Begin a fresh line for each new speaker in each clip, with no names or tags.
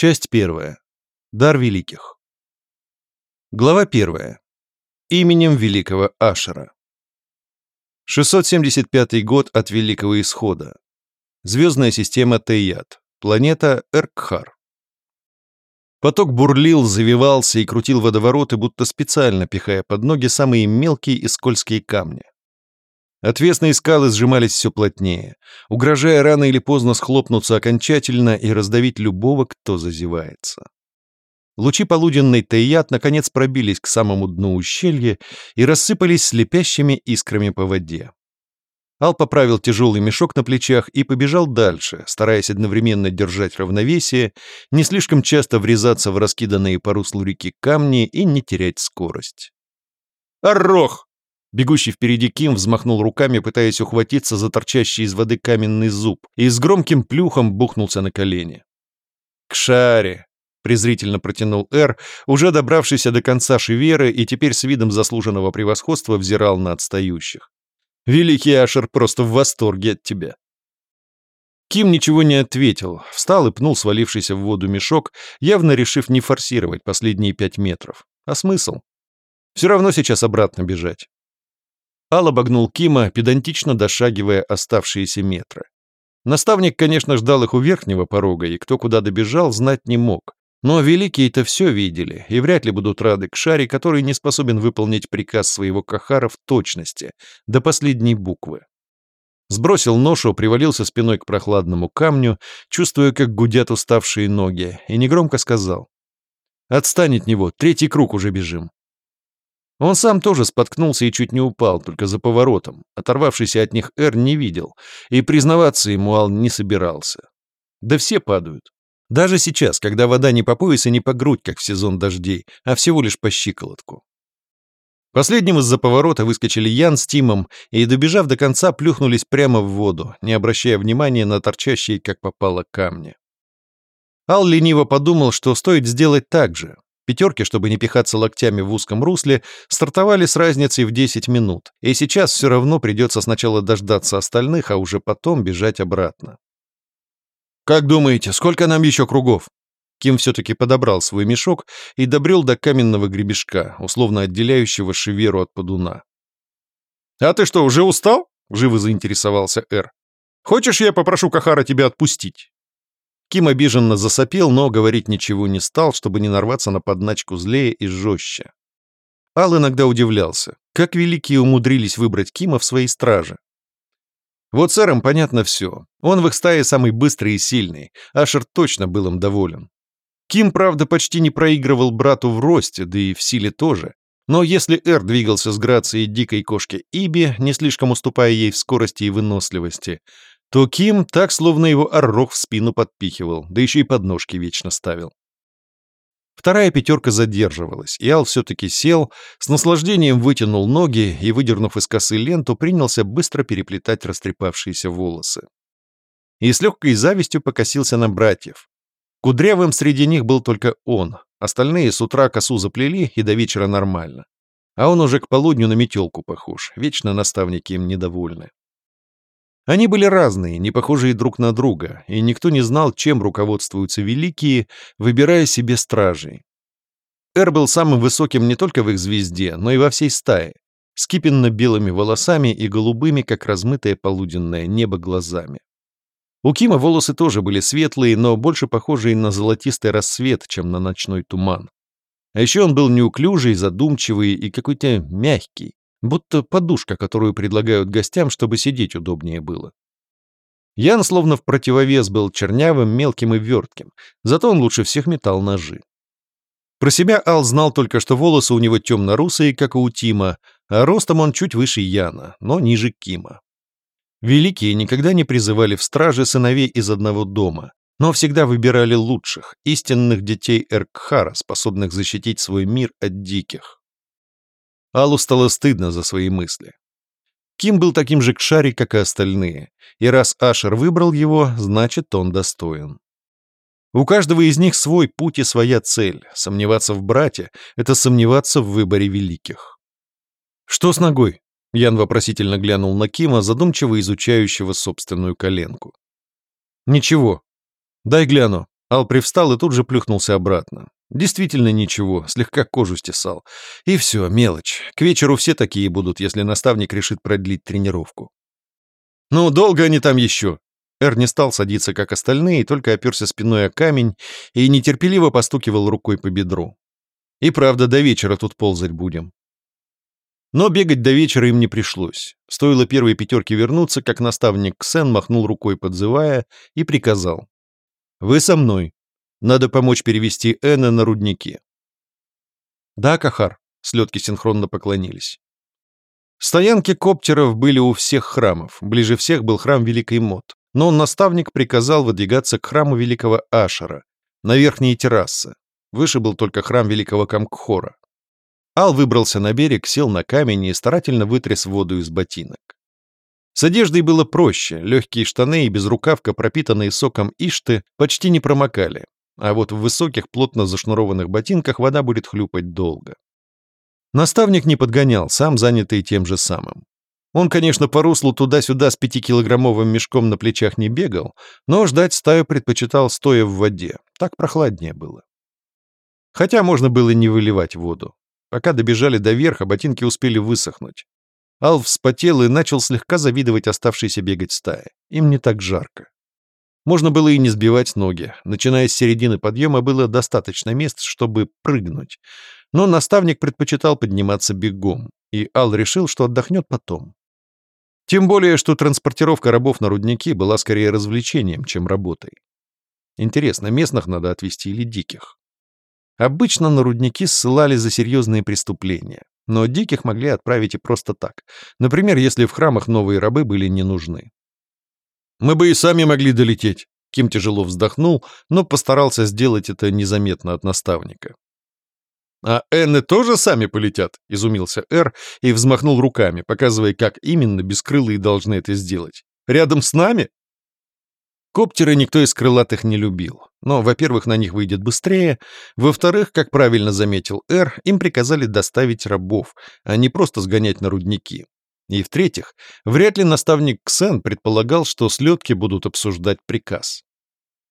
Часть первая. Дар великих. Глава первая. Именем великого Ашера. 675 год от Великого Исхода. Звездная система Тейят. Планета Эркхар. Поток бурлил, завивался и крутил водовороты, будто специально пихая под ноги самые мелкие и скользкие камни. Отвесные скалы сжимались все плотнее, угрожая рано или поздно схлопнуться окончательно и раздавить любого, кто зазевается. Лучи полуденной Тайят наконец пробились к самому дну ущелья и рассыпались слепящими искрами по воде. Ал поправил тяжелый мешок на плечах и побежал дальше, стараясь одновременно держать равновесие, не слишком часто врезаться в раскиданные по руслу реки камни и не терять скорость. «Орох!» Бегущий впереди Ким взмахнул руками, пытаясь ухватиться за торчащий из воды каменный зуб, и с громким плюхом бухнулся на колени. «К шаре!» — презрительно протянул Эр, уже добравшийся до конца Шиверы и теперь с видом заслуженного превосходства взирал на отстающих. «Великий Ашер просто в восторге от тебя!» Ким ничего не ответил, встал и пнул свалившийся в воду мешок, явно решив не форсировать последние пять метров. А смысл? Все равно сейчас обратно бежать. Ал обогнул Кима, педантично дошагивая оставшиеся метры. Наставник, конечно, ждал их у верхнего порога, и кто куда добежал, знать не мог. Но великие-то все видели, и вряд ли будут рады к шаре, который не способен выполнить приказ своего Кахара в точности, до последней буквы. Сбросил ношу, привалился спиной к прохладному камню, чувствуя, как гудят уставшие ноги, и негромко сказал. «Отстань от него, третий круг уже бежим». Он сам тоже споткнулся и чуть не упал, только за поворотом. Оторвавшийся от них Эр не видел, и признаваться ему Ал не собирался. Да все падают. Даже сейчас, когда вода не по пояс и не по грудь, как в сезон дождей, а всего лишь по щиколотку. Последним из-за поворота выскочили Ян с Тимом и, добежав до конца, плюхнулись прямо в воду, не обращая внимания на торчащие, как попало, камни. Ал лениво подумал, что стоит сделать так же, Пятерки, чтобы не пихаться локтями в узком русле, стартовали с разницей в 10 минут, и сейчас все равно придется сначала дождаться остальных, а уже потом бежать обратно. «Как думаете, сколько нам еще кругов?» Ким все-таки подобрал свой мешок и добрел до каменного гребешка, условно отделяющего Шеверу от подуна. «А ты что, уже устал?» — живо заинтересовался Эр. «Хочешь, я попрошу Кахара тебя отпустить?» Ким обиженно засопел, но говорить ничего не стал, чтобы не нарваться на подначку злее и жестче. Ал иногда удивлялся, как великие умудрились выбрать Кима в своей страже. Вот сэрам понятно все. Он в их стае самый быстрый и сильный. Ашер точно был им доволен. Ким, правда, почти не проигрывал брату в росте, да и в силе тоже. Но если Эр двигался с грацией дикой кошки Иби, не слишком уступая ей в скорости и выносливости, то Ким так, словно его орох в спину подпихивал, да еще и подножки вечно ставил. Вторая пятерка задерживалась, и Ал все-таки сел, с наслаждением вытянул ноги и, выдернув из косы ленту, принялся быстро переплетать растрепавшиеся волосы. И с легкой завистью покосился на братьев. Кудрявым среди них был только он, остальные с утра косу заплели и до вечера нормально. А он уже к полудню на метелку похож, вечно наставники им недовольны. Они были разные, не похожие друг на друга, и никто не знал, чем руководствуются великие, выбирая себе стражей. Эр был самым высоким не только в их звезде, но и во всей стае, с кипенно-белыми волосами и голубыми, как размытое полуденное небо, глазами. У Кима волосы тоже были светлые, но больше похожие на золотистый рассвет, чем на ночной туман. А еще он был неуклюжий, задумчивый и какой-то мягкий, будто подушка, которую предлагают гостям, чтобы сидеть удобнее было. Ян словно в противовес был чернявым, мелким и вертким, зато он лучше всех метал ножи. Про себя Ал знал только, что волосы у него темно-русые, как у Тима, а ростом он чуть выше Яна, но ниже Кима. Великие никогда не призывали в страже сыновей из одного дома, но всегда выбирали лучших, истинных детей Эркхара, способных защитить свой мир от диких. Аллу стало стыдно за свои мысли. Ким был таким же кшари, как и остальные, и раз Ашер выбрал его, значит, он достоин. У каждого из них свой путь и своя цель. Сомневаться в брате — это сомневаться в выборе великих. «Что с ногой?» — Ян вопросительно глянул на Кима, задумчиво изучающего собственную коленку. «Ничего. Дай гляну». Ал привстал и тут же плюхнулся обратно. Действительно ничего, слегка кожу стесал. И все, мелочь. К вечеру все такие будут, если наставник решит продлить тренировку. «Ну, долго они там еще?» Эр не стал садиться, как остальные, только оперся спиной о камень и нетерпеливо постукивал рукой по бедру. И правда, до вечера тут ползать будем. Но бегать до вечера им не пришлось. Стоило первой пятерке вернуться, как наставник Ксен махнул рукой, подзывая, и приказал. «Вы со мной. Надо помочь перевести Эна на рудники». «Да, Кахар», — слетки синхронно поклонились. Стоянки коптеров были у всех храмов. Ближе всех был храм Великой Мод. Но наставник приказал выдвигаться к храму Великого Ашера, на верхние террасы. Выше был только храм Великого Камкхора. Ал выбрался на берег, сел на камень и старательно вытряс воду из ботинок. С одеждой было проще, легкие штаны и безрукавка, пропитанные соком ишты, почти не промокали, а вот в высоких, плотно зашнурованных ботинках вода будет хлюпать долго. Наставник не подгонял, сам занятый тем же самым. Он, конечно, по руслу туда-сюда с пятикилограммовым мешком на плечах не бегал, но ждать стаю предпочитал стоя в воде, так прохладнее было. Хотя можно было не выливать воду. Пока добежали до верха, ботинки успели высохнуть. Ал вспотел и начал слегка завидовать оставшейся бегать стае. Им не так жарко. Можно было и не сбивать ноги. Начиная с середины подъема было достаточно мест, чтобы прыгнуть. Но наставник предпочитал подниматься бегом, и Ал решил, что отдохнет потом. Тем более, что транспортировка рабов на рудники была скорее развлечением, чем работой. Интересно, местных надо отвезти или диких? Обычно на рудники ссылали за серьезные преступления, но диких могли отправить и просто так. Например, если в храмах новые рабы были не нужны. «Мы бы и сами могли долететь», — Ким тяжело вздохнул, но постарался сделать это незаметно от наставника. «А Энны тоже сами полетят?» — изумился Эр и взмахнул руками, показывая, как именно бескрылые должны это сделать. «Рядом с нами?» Коптеры никто из крылатых не любил. Но, во-первых, на них выйдет быстрее, во-вторых, как правильно заметил Эр, им приказали доставить рабов, а не просто сгонять на рудники. И в-третьих, вряд ли наставник Ксен предполагал, что слетки будут обсуждать приказ.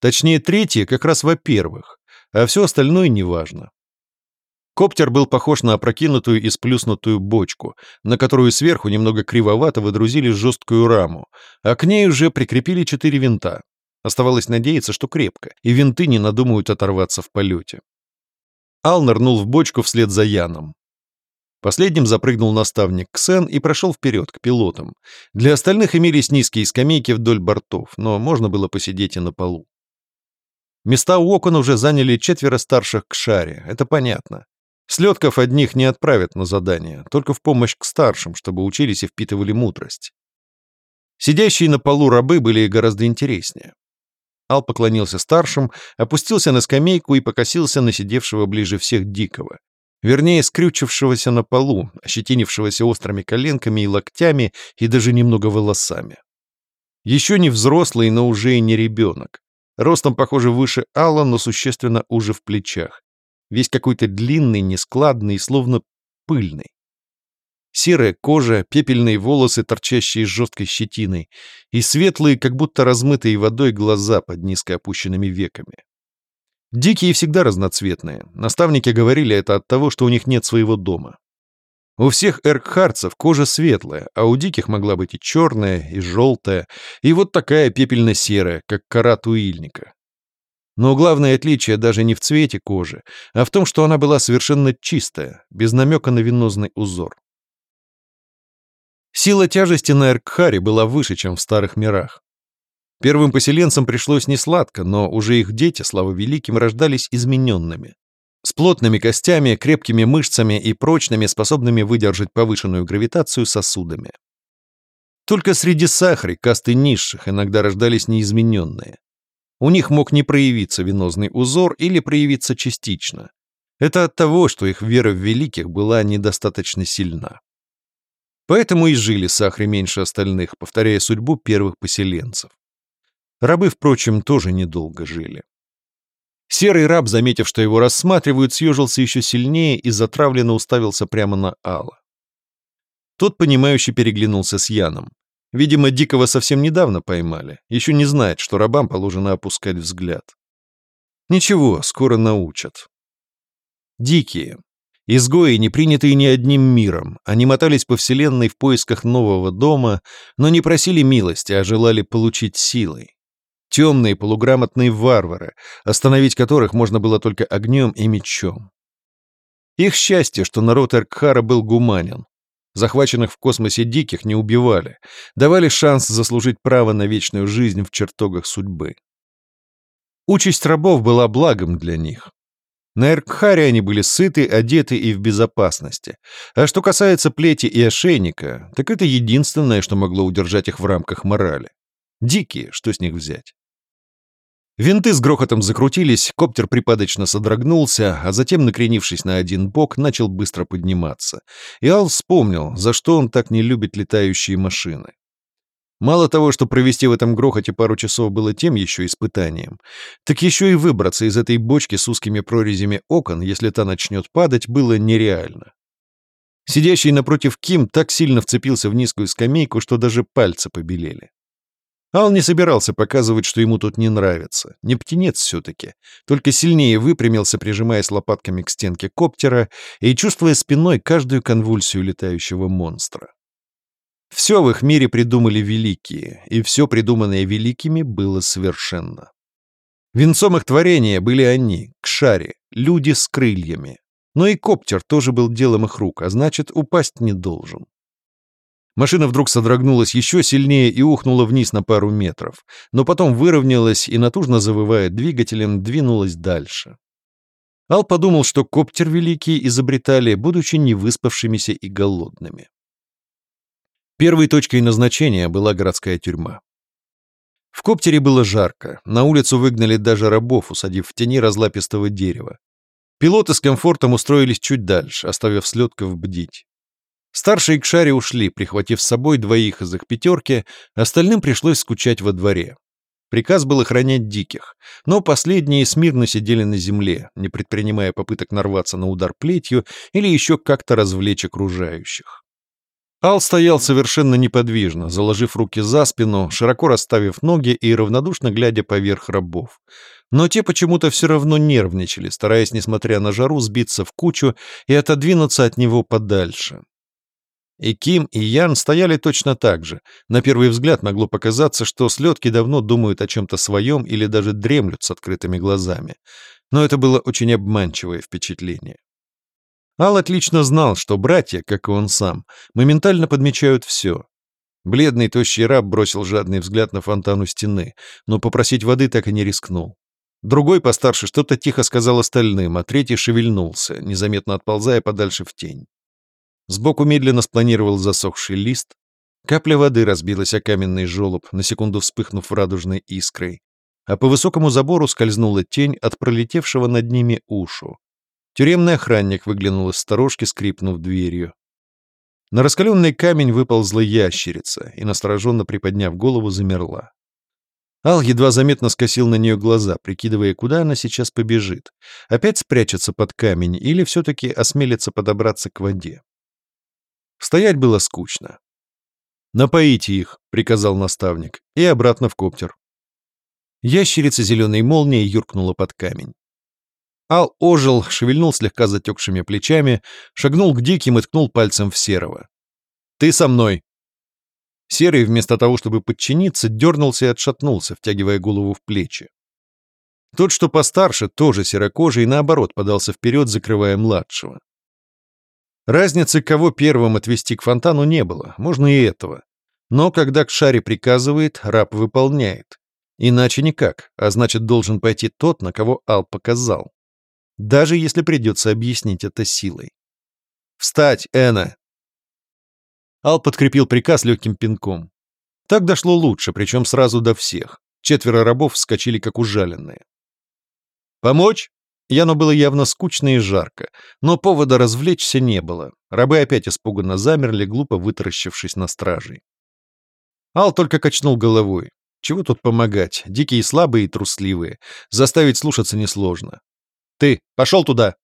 Точнее, третье как раз во-первых, а все остальное неважно. Коптер был похож на опрокинутую и сплюснутую бочку, на которую сверху немного кривовато выдрузили жесткую раму, а к ней уже прикрепили четыре винта, Оставалось надеяться, что крепко, и винты не надумают оторваться в полете. Ал нырнул в бочку вслед за Яном. Последним запрыгнул наставник Ксен и прошел вперед, к пилотам. Для остальных имелись низкие скамейки вдоль бортов, но можно было посидеть и на полу. Места у окон уже заняли четверо старших к шаре, это понятно. Слетков одних не отправят на задание, только в помощь к старшим, чтобы учились и впитывали мудрость. Сидящие на полу рабы были гораздо интереснее. Ал поклонился старшим, опустился на скамейку и покосился на сидевшего ближе всех дикого. Вернее, скрючившегося на полу, ощетинившегося острыми коленками и локтями и даже немного волосами. Еще не взрослый, но уже и не ребенок. Ростом, похоже, выше Алла, но существенно уже в плечах. Весь какой-то длинный, нескладный, словно пыльный. Серая кожа, пепельные волосы, торчащие с жесткой щетиной, и светлые, как будто размытые водой глаза под низко опущенными веками. Дикие всегда разноцветные. Наставники говорили это от того, что у них нет своего дома. У всех эркхарцев кожа светлая, а у диких могла быть и черная, и желтая, и вот такая пепельно-серая, как кора туильника. Но главное отличие даже не в цвете кожи, а в том, что она была совершенно чистая, без намека на венозный узор. Сила тяжести на Эркхаре была выше, чем в старых мирах. Первым поселенцам пришлось несладко, но уже их дети, слава великим, рождались измененными. С плотными костями, крепкими мышцами и прочными, способными выдержать повышенную гравитацию сосудами. Только среди сахари, касты низших, иногда рождались неизмененные. У них мог не проявиться венозный узор или проявиться частично. Это от того, что их вера в великих была недостаточно сильна. Поэтому и жили Сахри меньше остальных, повторяя судьбу первых поселенцев. Рабы, впрочем, тоже недолго жили. Серый раб, заметив, что его рассматривают, съежился еще сильнее и затравленно уставился прямо на Алла. Тот, понимающе переглянулся с Яном. Видимо, Дикого совсем недавно поймали, еще не знает, что рабам положено опускать взгляд. Ничего, скоро научат. Дикие. Изгои, не принятые ни одним миром, они мотались по вселенной в поисках нового дома, но не просили милости, а желали получить силой. Темные полуграмотные варвары, остановить которых можно было только огнем и мечом. Их счастье, что народ Эркхара был гуманен. Захваченных в космосе диких не убивали, давали шанс заслужить право на вечную жизнь в чертогах судьбы. Участь рабов была благом для них. На Эркхаре они были сыты, одеты и в безопасности. А что касается плети и ошейника, так это единственное, что могло удержать их в рамках морали. Дикие, что с них взять? Винты с грохотом закрутились, коптер припадочно содрогнулся, а затем, накренившись на один бок, начал быстро подниматься. И Ал вспомнил, за что он так не любит летающие машины. Мало того, что провести в этом грохоте пару часов было тем еще испытанием, так еще и выбраться из этой бочки с узкими прорезями окон, если та начнет падать, было нереально. Сидящий напротив Ким так сильно вцепился в низкую скамейку, что даже пальцы побелели. Ал не собирался показывать, что ему тут не нравится. Не птенец все-таки. Только сильнее выпрямился, прижимаясь лопатками к стенке коптера и чувствуя спиной каждую конвульсию летающего монстра. Все в их мире придумали великие, и все придуманное великими было совершенно. Венцом их творения были они, кшари, люди с крыльями. Но и коптер тоже был делом их рук, а значит, упасть не должен. Машина вдруг содрогнулась еще сильнее и ухнула вниз на пару метров, но потом выровнялась и, натужно завывая двигателем, двинулась дальше. Ал подумал, что коптер великий изобретали, будучи невыспавшимися и голодными. Первой точкой назначения была городская тюрьма. В коптере было жарко, на улицу выгнали даже рабов, усадив в тени разлапистого дерева. Пилоты с комфортом устроились чуть дальше, оставив слетков бдить. Старшие кшари ушли, прихватив с собой двоих из их пятерки, остальным пришлось скучать во дворе. Приказ был охранять диких, но последние смирно сидели на земле, не предпринимая попыток нарваться на удар плетью или еще как-то развлечь окружающих. Ал стоял совершенно неподвижно, заложив руки за спину, широко расставив ноги и равнодушно глядя поверх рабов. Но те почему-то все равно нервничали, стараясь, несмотря на жару, сбиться в кучу и отодвинуться от него подальше. И Ким, и Ян стояли точно так же. На первый взгляд могло показаться, что слетки давно думают о чем-то своем или даже дремлют с открытыми глазами. Но это было очень обманчивое впечатление. Ал отлично знал, что братья, как и он сам, моментально подмечают все. Бледный тощий раб бросил жадный взгляд на фонтан у стены, но попросить воды так и не рискнул. Другой постарше что-то тихо сказал остальным, а третий шевельнулся, незаметно отползая подальше в тень. Сбоку медленно спланировал засохший лист. Капля воды разбилась о каменный желоб, на секунду вспыхнув радужной искрой. А по высокому забору скользнула тень от пролетевшего над ними ушу. Тюремный охранник выглянул из сторожки, скрипнув дверью. На раскаленный камень выползла ящерица и, настороженно приподняв голову, замерла. Ал едва заметно скосил на нее глаза, прикидывая, куда она сейчас побежит. Опять спрячется под камень или все-таки осмелится подобраться к воде. Стоять было скучно. «Напоите их», — приказал наставник, — «и обратно в коптер». Ящерица зеленой молнией юркнула под камень. Ал ожил, шевельнул слегка затекшими плечами, шагнул к диким и ткнул пальцем в серого. «Ты со мной!» Серый, вместо того, чтобы подчиниться, дернулся и отшатнулся, втягивая голову в плечи. Тот, что постарше, тоже серокожий, наоборот, подался вперед, закрывая младшего. Разницы, кого первым отвести к фонтану, не было, можно и этого. Но когда к шаре приказывает, раб выполняет. Иначе никак, а значит, должен пойти тот, на кого Ал показал даже если придется объяснить это силой. «Встать, Эна!» Ал подкрепил приказ легким пинком. Так дошло лучше, причем сразу до всех. Четверо рабов вскочили как ужаленные. «Помочь?» Яну было явно скучно и жарко, но повода развлечься не было. Рабы опять испуганно замерли, глупо вытаращившись на стражей. Ал только качнул головой. Чего тут помогать? Дикие слабые и трусливые. Заставить слушаться несложно. «Ты, пошел туда!»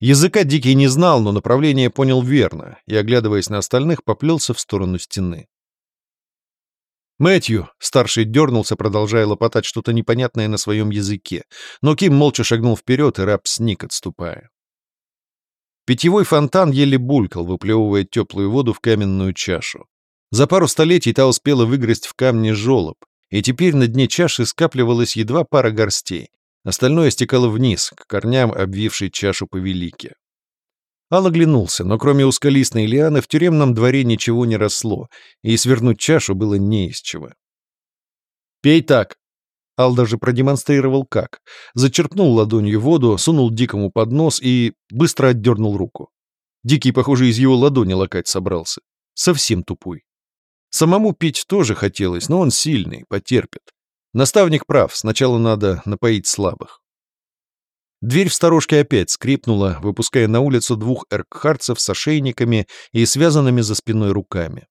Языка Дикий не знал, но направление понял верно и, оглядываясь на остальных, поплелся в сторону стены. Мэтью, старший дернулся, продолжая лопотать что-то непонятное на своем языке, но Ким молча шагнул вперед, и раб сник, отступая. Питьевой фонтан еле булькал, выплевывая теплую воду в каменную чашу. За пару столетий та успела выгрызть в камне желоб, и теперь на дне чаши скапливалась едва пара горстей. Остальное стекало вниз, к корням, обвившей чашу повелики. Ал оглянулся, но кроме узколистной лианы в тюремном дворе ничего не росло, и свернуть чашу было не из чего. «Пей так!» Ал даже продемонстрировал как. Зачерпнул ладонью воду, сунул Дикому под нос и быстро отдернул руку. Дикий, похоже, из его ладони лакать собрался. Совсем тупой. Самому пить тоже хотелось, но он сильный, потерпит. Наставник прав, сначала надо напоить слабых. Дверь в сторожке опять скрипнула, выпуская на улицу двух эркхарцев с ошейниками и связанными за спиной руками.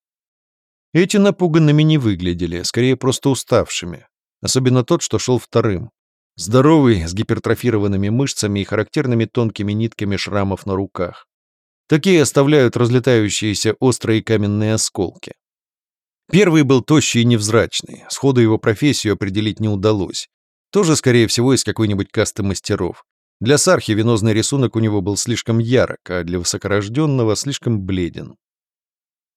Эти напуганными не выглядели, скорее просто уставшими. Особенно тот, что шел вторым. Здоровый, с гипертрофированными мышцами и характерными тонкими нитками шрамов на руках. Такие оставляют разлетающиеся острые каменные осколки. Первый был тощий и невзрачный, сходу его профессию определить не удалось. Тоже, скорее всего, из какой-нибудь касты мастеров. Для Сархи венозный рисунок у него был слишком ярок, а для высокорожденного слишком бледен.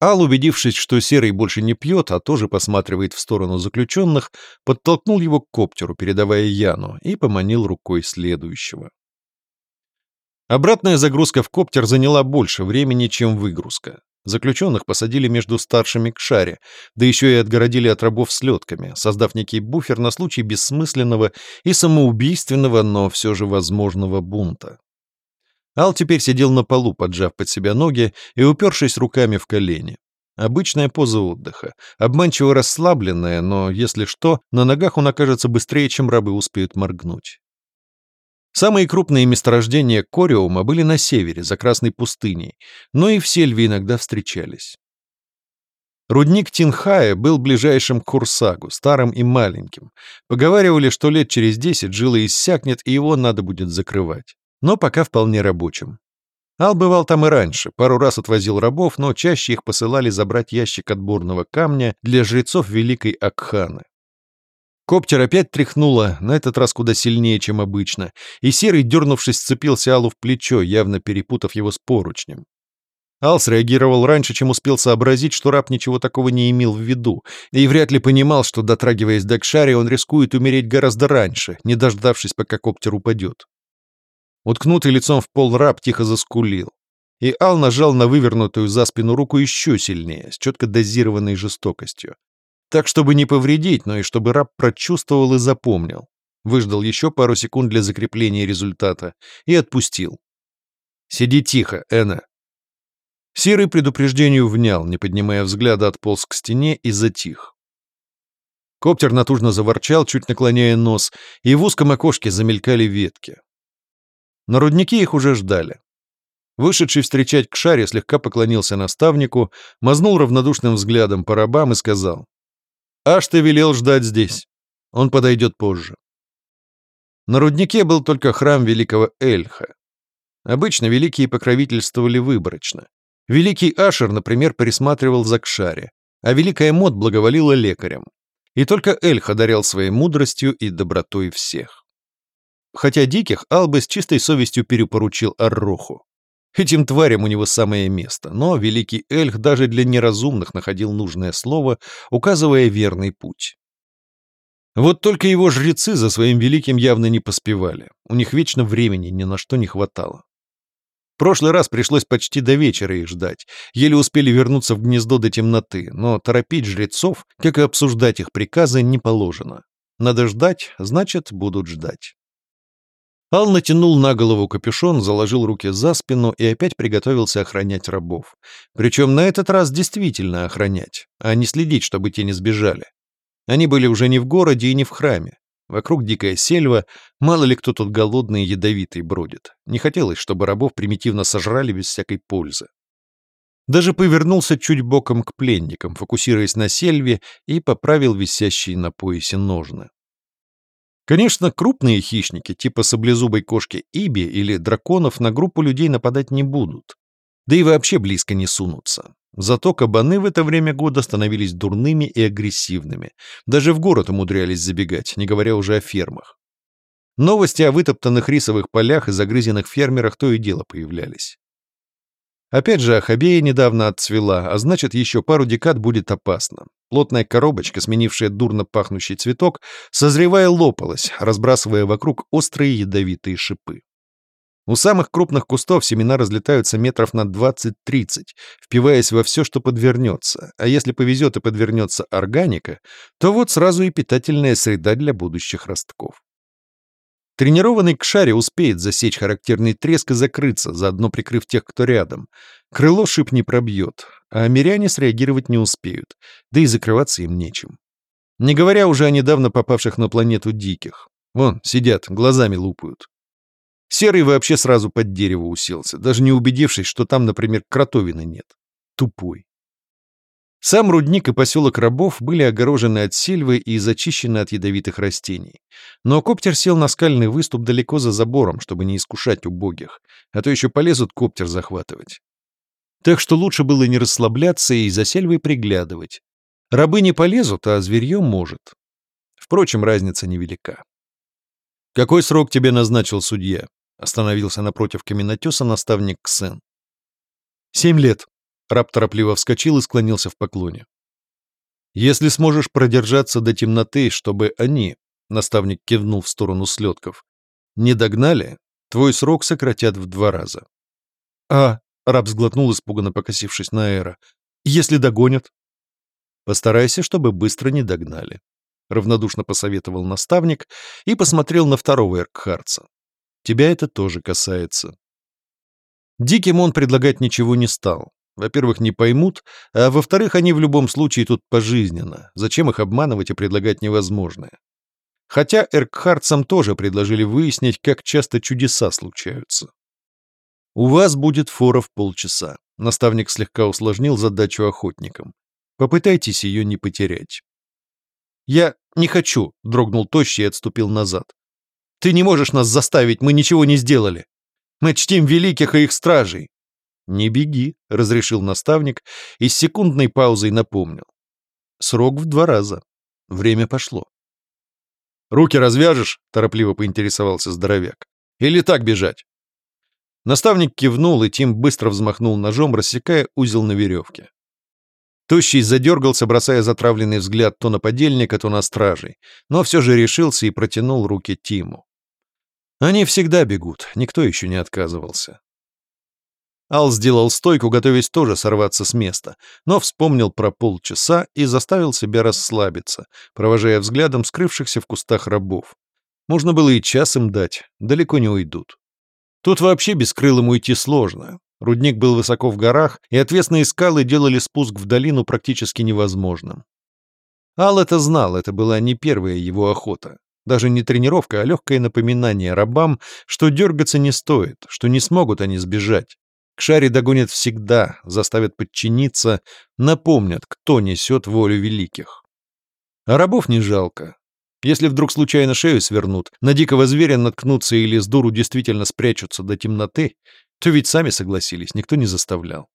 Ал, убедившись, что Серый больше не пьет, а тоже посматривает в сторону заключенных, подтолкнул его к коптеру, передавая Яну, и поманил рукой следующего. Обратная загрузка в коптер заняла больше времени, чем выгрузка. Заключенных посадили между старшими к шаре, да еще и отгородили от рабов слетками, создав некий буфер на случай бессмысленного и самоубийственного, но все же возможного бунта. Ал теперь сидел на полу, поджав под себя ноги и упершись руками в колени. Обычная поза отдыха, обманчиво расслабленная, но, если что, на ногах он окажется быстрее, чем рабы успеют моргнуть. Самые крупные месторождения кориума были на севере, за Красной пустыней, но и в Сельве иногда встречались. Рудник Тинхая был ближайшим к Курсагу, старым и маленьким. Поговаривали, что лет через десять жило иссякнет, и его надо будет закрывать. Но пока вполне рабочим. Ал бывал там и раньше, пару раз отвозил рабов, но чаще их посылали забрать ящик отборного камня для жрецов Великой Акханы. Коптер опять тряхнуло, на этот раз куда сильнее, чем обычно, и Серый, дернувшись, сцепился Аллу в плечо, явно перепутав его с поручнем. Ал среагировал раньше, чем успел сообразить, что раб ничего такого не имел в виду, и вряд ли понимал, что, дотрагиваясь до Кшари, он рискует умереть гораздо раньше, не дождавшись, пока коптер упадет. Уткнутый лицом в пол раб тихо заскулил, и Ал нажал на вывернутую за спину руку еще сильнее, с четко дозированной жестокостью. Так, чтобы не повредить, но и чтобы раб прочувствовал и запомнил. Выждал еще пару секунд для закрепления результата и отпустил. «Сиди тихо, Эна». Серый предупреждению внял, не поднимая взгляда, отполз к стене и затих. Коптер натужно заворчал, чуть наклоняя нос, и в узком окошке замелькали ветки. На руднике их уже ждали. Вышедший встречать к шаре слегка поклонился наставнику, мазнул равнодушным взглядом по рабам и сказал Аж ты велел ждать здесь. Он подойдет позже. На руднике был только храм великого Эльха. Обычно великие покровительствовали выборочно. Великий Ашер, например, присматривал за Кшаре, а великая Мод благоволила лекарям. И только Эльх одарял своей мудростью и добротой всех. Хотя диких Албы с чистой совестью перепоручил Арроху. Этим тварям у него самое место, но великий Эльх даже для неразумных находил нужное слово, указывая верный путь. Вот только его жрецы за своим великим явно не поспевали. У них вечно времени ни на что не хватало. Прошлый раз пришлось почти до вечера их ждать. Еле успели вернуться в гнездо до темноты, но торопить жрецов, как и обсуждать их приказы, не положено. Надо ждать, значит, будут ждать. Ал натянул на голову капюшон, заложил руки за спину и опять приготовился охранять рабов. Причем на этот раз действительно охранять, а не следить, чтобы те не сбежали. Они были уже не в городе и не в храме. Вокруг дикая сельва, мало ли кто тут голодный и ядовитый бродит. Не хотелось, чтобы рабов примитивно сожрали без всякой пользы. Даже повернулся чуть боком к пленникам, фокусируясь на сельве, и поправил висящие на поясе ножны. Конечно, крупные хищники, типа саблезубой кошки Иби или драконов, на группу людей нападать не будут. Да и вообще близко не сунутся. Зато кабаны в это время года становились дурными и агрессивными. Даже в город умудрялись забегать, не говоря уже о фермах. Новости о вытоптанных рисовых полях и загрызенных фермерах то и дело появлялись. Опять же, Ахабея недавно отцвела, а значит, еще пару декад будет опасно. Плотная коробочка, сменившая дурно пахнущий цветок, созревая лопалась, разбрасывая вокруг острые ядовитые шипы. У самых крупных кустов семена разлетаются метров на 20-30, впиваясь во все, что подвернется, а если повезет и подвернется органика, то вот сразу и питательная среда для будущих ростков. Тренированный к шаре успеет засечь характерный треск и закрыться, заодно прикрыв тех, кто рядом. Крыло шип не пробьет, а миряне среагировать не успеют, да и закрываться им нечем. Не говоря уже о недавно попавших на планету диких. Вон, сидят, глазами лупают. Серый вообще сразу под дерево уселся, даже не убедившись, что там, например, кротовины нет. Тупой. Сам рудник и поселок рабов были огорожены от сельвы и зачищены от ядовитых растений. Но коптер сел на скальный выступ далеко за забором, чтобы не искушать убогих, а то еще полезут коптер захватывать. Так что лучше было не расслабляться и за сельвой приглядывать. Рабы не полезут, а зверье может. Впрочем, разница невелика. «Какой срок тебе назначил судья?» Остановился напротив каменотеса наставник Ксен. «Семь лет». Раб торопливо вскочил и склонился в поклоне. «Если сможешь продержаться до темноты, чтобы они...» Наставник кивнул в сторону слетков. «Не догнали? Твой срок сократят в два раза». «А...» — раб сглотнул, испуганно покосившись на Эра. «Если догонят?» «Постарайся, чтобы быстро не догнали», — равнодушно посоветовал наставник и посмотрел на второго Эркхарца. Тебя это тоже касается. Диким он предлагать ничего не стал. Во-первых, не поймут, а во-вторых, они в любом случае тут пожизненно. Зачем их обманывать и предлагать невозможное? Хотя Эркхардцам тоже предложили выяснить, как часто чудеса случаются. «У вас будет фора в полчаса», — наставник слегка усложнил задачу охотникам. «Попытайтесь ее не потерять». «Я не хочу», — дрогнул тощий и отступил назад. Ты не можешь нас заставить, мы ничего не сделали. Мы чтим великих и их стражей». «Не беги», — разрешил наставник и с секундной паузой напомнил. «Срок в два раза. Время пошло». «Руки развяжешь?» — торопливо поинтересовался здоровяк. «Или так бежать?» Наставник кивнул, и Тим быстро взмахнул ножом, рассекая узел на веревке. Тощий задергался, бросая затравленный взгляд то на подельника, то на стражей, но все же решился и протянул руки Тиму. Они всегда бегут, никто еще не отказывался. Ал сделал стойку, готовясь тоже сорваться с места, но вспомнил про полчаса и заставил себя расслабиться, провожая взглядом скрывшихся в кустах рабов. Можно было и час им дать, далеко не уйдут. Тут вообще без крылым уйти сложно. Рудник был высоко в горах, и отвесные скалы делали спуск в долину практически невозможным. Ал это знал, это была не первая его охота. Даже не тренировка, а легкое напоминание рабам, что дергаться не стоит, что не смогут они сбежать. К шаре догонят всегда, заставят подчиниться, напомнят, кто несет волю великих. А рабов не жалко. Если вдруг случайно шею свернут, на дикого зверя наткнутся или с дуру действительно спрячутся до темноты, то ведь сами согласились, никто не заставлял.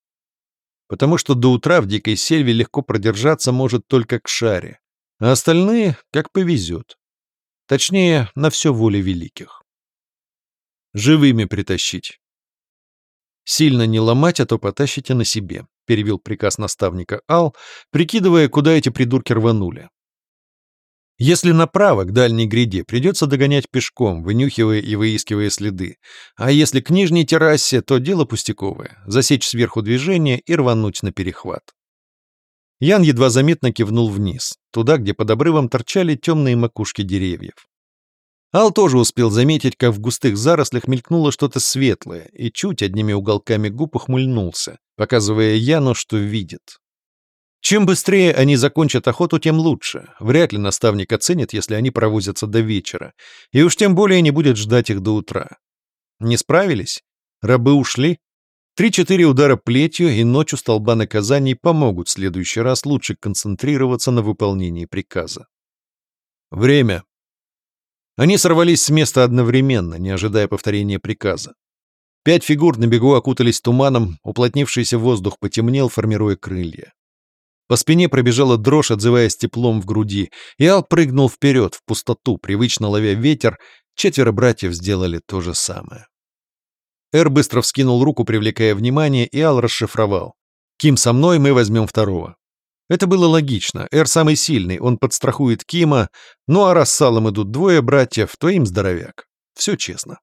Потому что до утра в дикой сельве легко продержаться может только к шаре, а остальные как повезет. Точнее, на все воле великих. Живыми притащить. Сильно не ломать, а то потащите на себе, перевел приказ наставника Ал, прикидывая, куда эти придурки рванули. Если направо, к дальней гряде, придется догонять пешком, вынюхивая и выискивая следы. А если к нижней террасе, то дело пустяковое — засечь сверху движение и рвануть на перехват. Ян едва заметно кивнул вниз, туда, где под обрывом торчали темные макушки деревьев. Ал тоже успел заметить, как в густых зарослях мелькнуло что-то светлое, и чуть одними уголками губ ухмыльнулся, показывая Яну, что видит. Чем быстрее они закончат охоту, тем лучше. Вряд ли наставник оценит, если они провозятся до вечера, и уж тем более не будет ждать их до утра. Не справились? Рабы ушли? Три-четыре удара плетью и ночь у столба наказаний помогут в следующий раз лучше концентрироваться на выполнении приказа. Время. Они сорвались с места одновременно, не ожидая повторения приказа. Пять фигур на бегу окутались туманом, уплотнившийся воздух потемнел, формируя крылья. По спине пробежала дрожь, отзываясь теплом в груди, и Ал прыгнул вперед, в пустоту, привычно ловя ветер, четверо братьев сделали то же самое. Эр быстро вскинул руку, привлекая внимание, и Ал расшифровал. «Ким со мной, мы возьмем второго». Это было логично. Эр самый сильный, он подстрахует Кима, ну а раз с Аллом идут двое братьев, то им здоровяк. Все честно.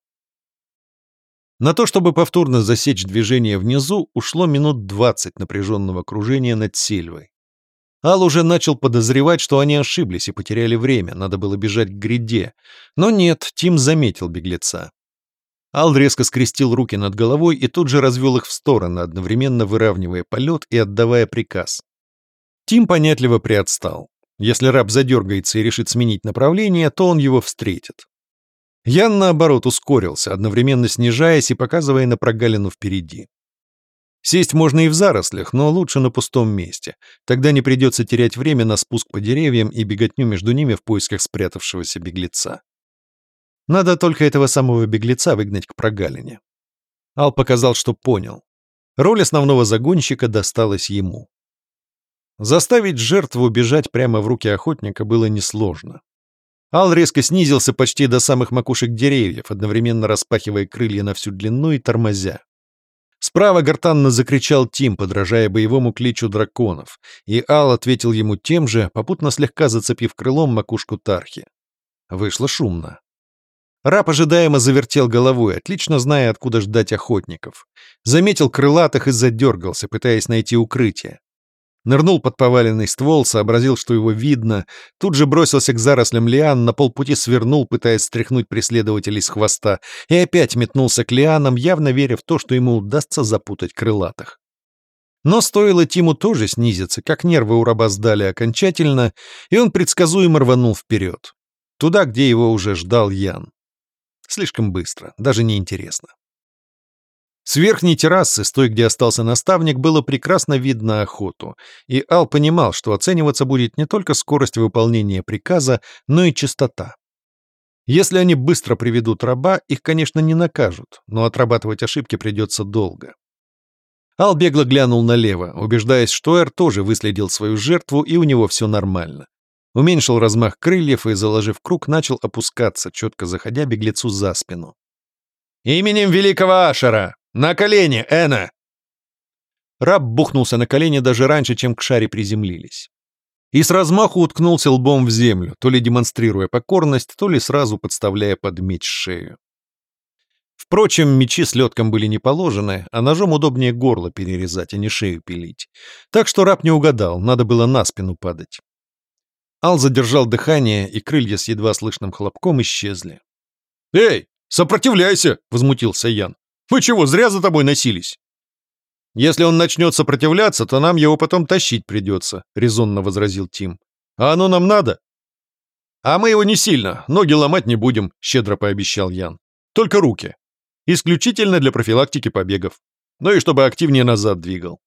На то, чтобы повторно засечь движение внизу, ушло минут двадцать напряженного кружения над Сильвой. Ал уже начал подозревать, что они ошиблись и потеряли время, надо было бежать к гряде. Но нет, Тим заметил беглеца. Ал резко скрестил руки над головой и тут же развел их в стороны, одновременно выравнивая полет и отдавая приказ. Тим понятливо приотстал. Если раб задергается и решит сменить направление, то он его встретит. Ян, наоборот, ускорился, одновременно снижаясь и показывая на прогалину впереди. Сесть можно и в зарослях, но лучше на пустом месте. Тогда не придется терять время на спуск по деревьям и беготню между ними в поисках спрятавшегося беглеца. Надо только этого самого беглеца выгнать к прогалине. Ал показал, что понял. Роль основного загонщика досталась ему. Заставить жертву бежать прямо в руки охотника было несложно. Ал резко снизился почти до самых макушек деревьев, одновременно распахивая крылья на всю длину и тормозя. Справа гортанно закричал Тим, подражая боевому кличу драконов, и Ал ответил ему тем же, попутно слегка зацепив крылом макушку Тархи. Вышло шумно. Раб ожидаемо завертел головой, отлично зная, откуда ждать охотников. Заметил крылатых и задергался, пытаясь найти укрытие. Нырнул под поваленный ствол, сообразил, что его видно, тут же бросился к зарослям лиан, на полпути свернул, пытаясь стряхнуть преследователей с хвоста, и опять метнулся к лианам, явно веря в то, что ему удастся запутать крылатых. Но стоило Тиму тоже снизиться, как нервы у раба сдали окончательно, и он предсказуемо рванул вперед. Туда, где его уже ждал Ян. Слишком быстро, даже неинтересно. С верхней террасы, с той, где остался наставник, было прекрасно видно охоту, и Ал понимал, что оцениваться будет не только скорость выполнения приказа, но и частота. Если они быстро приведут раба, их, конечно, не накажут, но отрабатывать ошибки придется долго. Ал бегло глянул налево, убеждаясь, что Эр тоже выследил свою жертву, и у него все нормально. Уменьшил размах крыльев и, заложив круг, начал опускаться, четко заходя беглецу за спину. «Именем великого Ашера! «На колени, Эна!» Раб бухнулся на колени даже раньше, чем к шаре приземлились. И с размаху уткнулся лбом в землю, то ли демонстрируя покорность, то ли сразу подставляя под меч шею. Впрочем, мечи с летком были не положены, а ножом удобнее горло перерезать, а не шею пилить. Так что раб не угадал, надо было на спину падать. Ал задержал дыхание, и крылья с едва слышным хлопком исчезли. «Эй, сопротивляйся!» — возмутился Ян. Мы чего, зря за тобой носились?» «Если он начнет сопротивляться, то нам его потом тащить придется», — резонно возразил Тим. «А оно нам надо?» «А мы его не сильно, ноги ломать не будем», — щедро пообещал Ян. «Только руки. Исключительно для профилактики побегов. Ну и чтобы активнее назад двигал».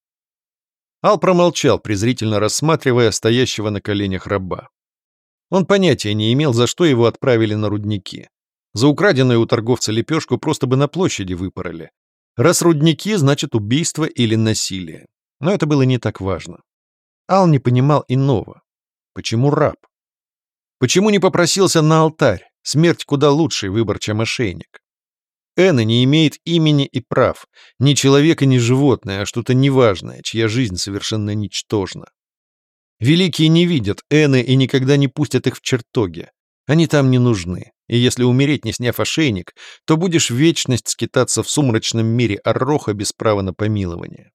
Ал промолчал, презрительно рассматривая стоящего на коленях раба. Он понятия не имел, за что его отправили на рудники. За украденную у торговца лепешку просто бы на площади выпороли. Раз рудники, значит убийство или насилие. Но это было не так важно. Ал не понимал иного. Почему раб? Почему не попросился на алтарь? Смерть куда лучший выбор, чем ошейник. Эна не имеет имени и прав. Ни человека, ни животное, а что-то неважное, чья жизнь совершенно ничтожна. Великие не видят Эны и никогда не пустят их в чертоги. Они там не нужны. И если умереть, не сняв ошейник, то будешь вечность скитаться в сумрачном мире Арроха без права на помилование.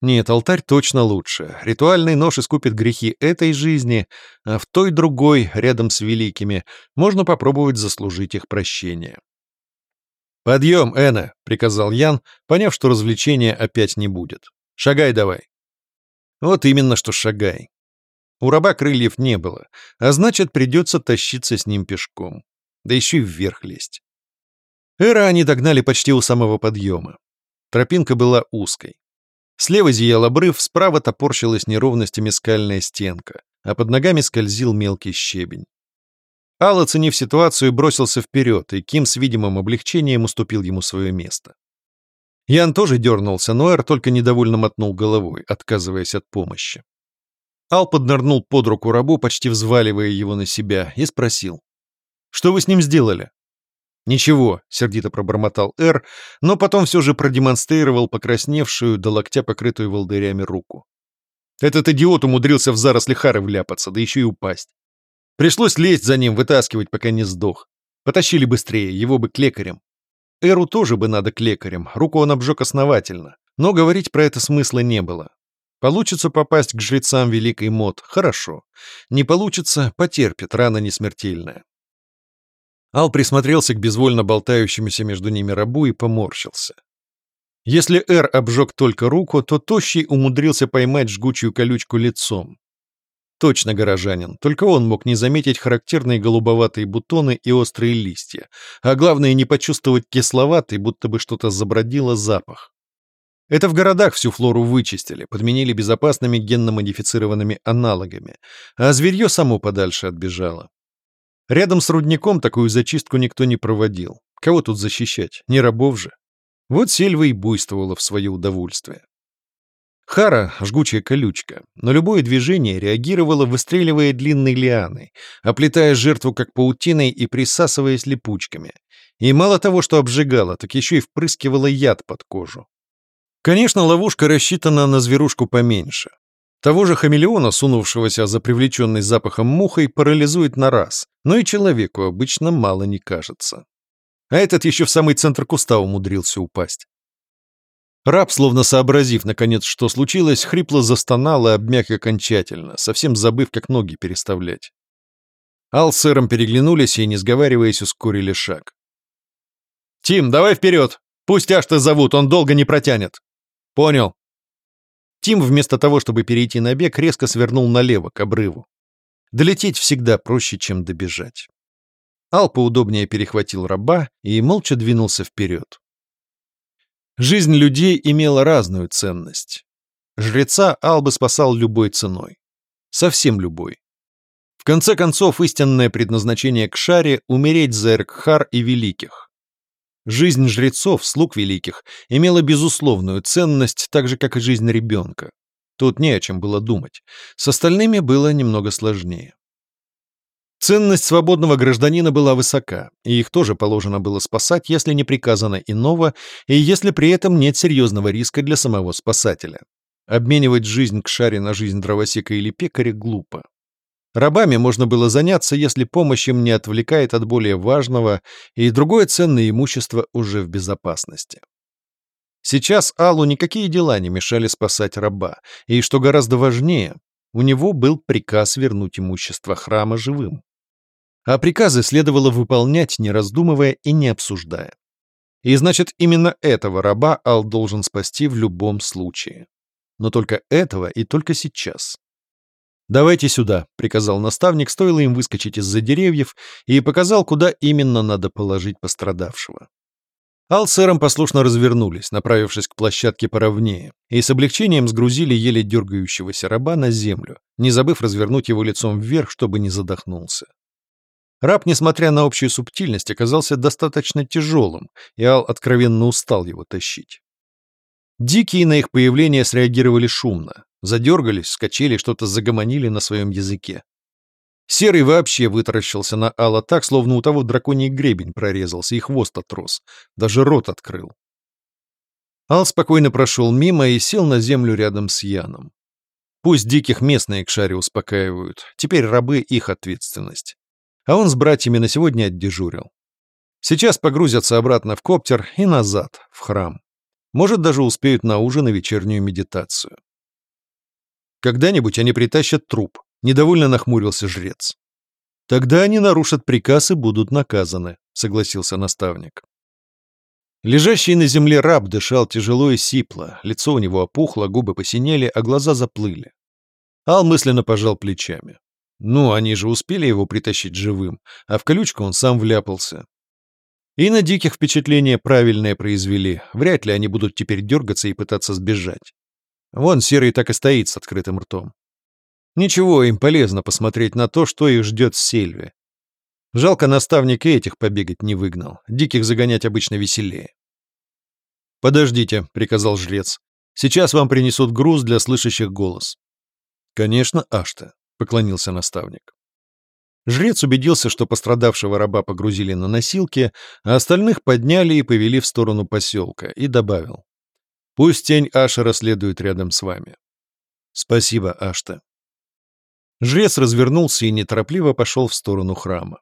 Нет, алтарь точно лучше. Ритуальный нож искупит грехи этой жизни, а в той другой, рядом с великими, можно попробовать заслужить их прощение. «Подъем, Эна!» — приказал Ян, поняв, что развлечения опять не будет. «Шагай давай!» Вот именно, что шагай. У раба крыльев не было, а значит, придется тащиться с ним пешком. Да еще и вверх лезть. Эра они догнали почти у самого подъема. Тропинка была узкой. Слева зиял обрыв, справа топорщилась неровностями скальная стенка, а под ногами скользил мелкий щебень. Ал, оценив ситуацию, бросился вперед, и Ким с видимым облегчением уступил ему свое место. Ян тоже дернулся, но Эр только недовольно мотнул головой, отказываясь от помощи. Ал поднырнул под руку рабу, почти взваливая его на себя, и спросил. «Что вы с ним сделали?» «Ничего», — сердито пробормотал Эр, но потом все же продемонстрировал покрасневшую до локтя покрытую волдырями руку. Этот идиот умудрился в заросли хары вляпаться, да еще и упасть. Пришлось лезть за ним, вытаскивать, пока не сдох. Потащили быстрее, его бы к лекарям. Эру тоже бы надо к лекарям, руку он обжег основательно, но говорить про это смысла не было. Получится попасть к жрецам Великой Мод, хорошо. Не получится, потерпит, рана несмертельная. Ал присмотрелся к безвольно болтающемуся между ними рабу и поморщился. Если Эр обжег только руку, то Тощий умудрился поймать жгучую колючку лицом. Точно горожанин, только он мог не заметить характерные голубоватые бутоны и острые листья, а главное не почувствовать кисловатый, будто бы что-то забродило запах. Это в городах всю флору вычистили, подменили безопасными генно-модифицированными аналогами, а зверье само подальше отбежало. Рядом с рудником такую зачистку никто не проводил. Кого тут защищать? Не рабов же. Вот сельва и буйствовала в свое удовольствие. Хара — жгучая колючка, но любое движение реагировало, выстреливая длинной лианой, оплетая жертву как паутиной и присасываясь липучками. И мало того, что обжигала, так еще и впрыскивала яд под кожу. Конечно, ловушка рассчитана на зверушку поменьше. Того же хамелеона, сунувшегося за привлеченный запахом мухой, парализует на раз, но и человеку обычно мало не кажется. А этот еще в самый центр куста умудрился упасть. Раб, словно сообразив, наконец, что случилось, хрипло застонал и обмяк окончательно, совсем забыв, как ноги переставлять. Ал с сэром переглянулись и, не сговариваясь, ускорили шаг. «Тим, давай вперед! Пусть Ашта зовут, он долго не протянет!» «Понял!» Тим, вместо того, чтобы перейти на бег, резко свернул налево, к обрыву. Долететь всегда проще, чем добежать. Ал поудобнее перехватил раба и молча двинулся вперед. Жизнь людей имела разную ценность. Жреца Ал бы спасал любой ценой. Совсем любой. В конце концов, истинное предназначение к шаре — умереть за Эркхар и Великих. Жизнь жрецов, слуг великих, имела безусловную ценность, так же, как и жизнь ребенка. Тут не о чем было думать. С остальными было немного сложнее. Ценность свободного гражданина была высока, и их тоже положено было спасать, если не приказано иного, и если при этом нет серьезного риска для самого спасателя. Обменивать жизнь к шаре на жизнь дровосека или пекаря глупо. Рабами можно было заняться, если помощь им не отвлекает от более важного, и другое ценное имущество уже в безопасности. Сейчас Аллу никакие дела не мешали спасать раба, и, что гораздо важнее, у него был приказ вернуть имущество храма живым. А приказы следовало выполнять, не раздумывая и не обсуждая. И значит, именно этого раба Ал должен спасти в любом случае. Но только этого и только сейчас. «Давайте сюда», — приказал наставник, стоило им выскочить из-за деревьев, и показал, куда именно надо положить пострадавшего. Ал с Эром послушно развернулись, направившись к площадке поровнее, и с облегчением сгрузили еле дергающегося раба на землю, не забыв развернуть его лицом вверх, чтобы не задохнулся. Раб, несмотря на общую субтильность, оказался достаточно тяжелым, и Ал откровенно устал его тащить. Дикие на их появление среагировали шумно, задергались, скачали, что-то загомонили на своем языке. Серый вообще вытаращился на Алла так, словно у того драконий гребень прорезался и хвост отрос, даже рот открыл. Ал спокойно прошел мимо и сел на землю рядом с Яном. Пусть диких местные к шаре успокаивают, теперь рабы их ответственность а он с братьями на сегодня отдежурил. Сейчас погрузятся обратно в коптер и назад, в храм. Может, даже успеют на ужин и вечернюю медитацию. Когда-нибудь они притащат труп, недовольно нахмурился жрец. Тогда они нарушат приказ и будут наказаны, согласился наставник. Лежащий на земле раб дышал тяжело и сипло, лицо у него опухло, губы посинели, а глаза заплыли. Ал мысленно пожал плечами. Ну, они же успели его притащить живым, а в колючку он сам вляпался. И на диких впечатления правильное произвели. Вряд ли они будут теперь дергаться и пытаться сбежать. Вон Серый так и стоит с открытым ртом. Ничего, им полезно посмотреть на то, что их ждет в сельве. Жалко, наставник и этих побегать не выгнал. Диких загонять обычно веселее. «Подождите», — приказал жрец. «Сейчас вам принесут груз для слышащих голос». «Конечно, Ашта», — поклонился наставник. Жрец убедился, что пострадавшего раба погрузили на носилки, а остальных подняли и повели в сторону поселка, и добавил. «Пусть тень Ашера следует рядом с вами». «Спасибо, Ашта». Жрец развернулся и неторопливо пошел в сторону храма.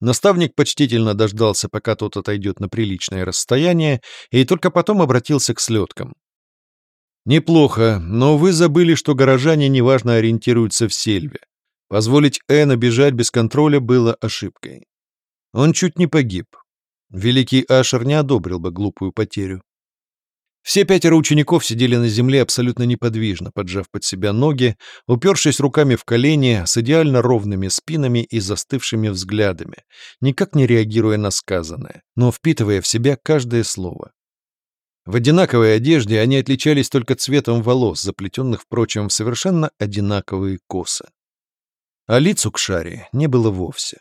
Наставник почтительно дождался, пока тот отойдет на приличное расстояние, и только потом обратился к слеткам. «Неплохо, но вы забыли, что горожане неважно ориентируются в сельве. Позволить Эна бежать без контроля было ошибкой. Он чуть не погиб. Великий Ашер не одобрил бы глупую потерю. Все пятеро учеников сидели на земле абсолютно неподвижно, поджав под себя ноги, упершись руками в колени, с идеально ровными спинами и застывшими взглядами, никак не реагируя на сказанное, но впитывая в себя каждое слово. В одинаковой одежде они отличались только цветом волос, заплетенных, впрочем, в совершенно одинаковые косы. А лицу к шаре не было вовсе.